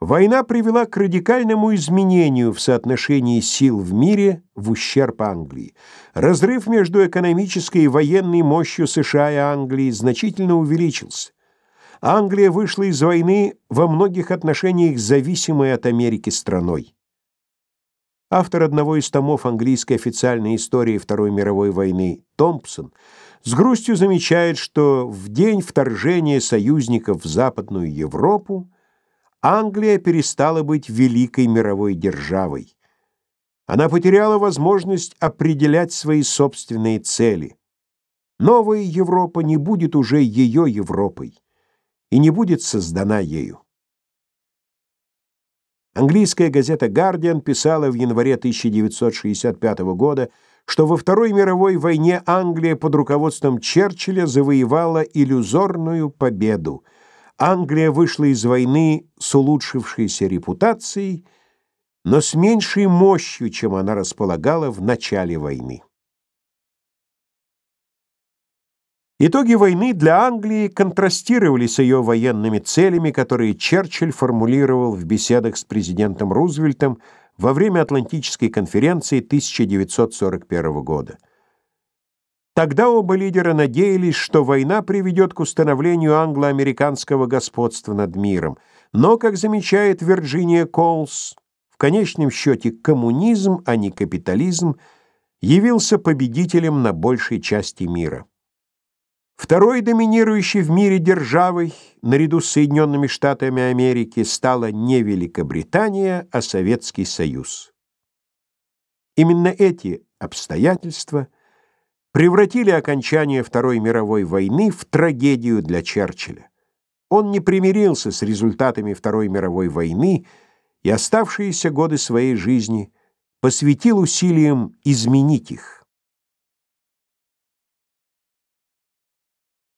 Война привела к радикальному изменению в соотношении сил в мире в ущерб Англии. Разрыв между экономической и военной мощью США и Англии значительно увеличился. Англия вышла из войны во многих отношениях зависимой от Америки страной. Автор одного из томов английской официальной истории Второй мировой войны Томпсон с грустью замечает, что в день вторжения союзников в Западную Европу Англия перестала быть великой мировой державой. Она потеряла возможность определять свои собственные цели. Новая Европа не будет уже ее Европой и не будет создана ею. Английская газета «Гардиан» писала в январе 1965 года, что во Второй мировой войне Англия под руководством Черчилля завоевала иллюзорную победу – Англия вышла из войны с улучшившейся репутацией, но с меньшей мощью, чем она располагала в начале войны. Итоги войны для Англии контрастировали с ее военными целями, которые Черчилль формулировал в беседах с президентом Рузвельтом во время Атлантической конференции 1941 года. Тогда оба лидера надеялись, что война приведет к установлению англо-американского господства над миром. Но, как замечает Вирджиния Коулс, в конечном счете коммунизм, а не капитализм, явился победителем на большей части мира. Второй доминирующей в мире державой, наряду с Соединенными Штатами Америки, стала не Великобритания, а Советский Союз. Именно эти обстоятельства – превратили окончание Второй мировой войны в трагедию для Черчилля. Он не примирился с результатами Второй мировой войны и оставшиеся годы своей жизни посвятил усилиям изменить их.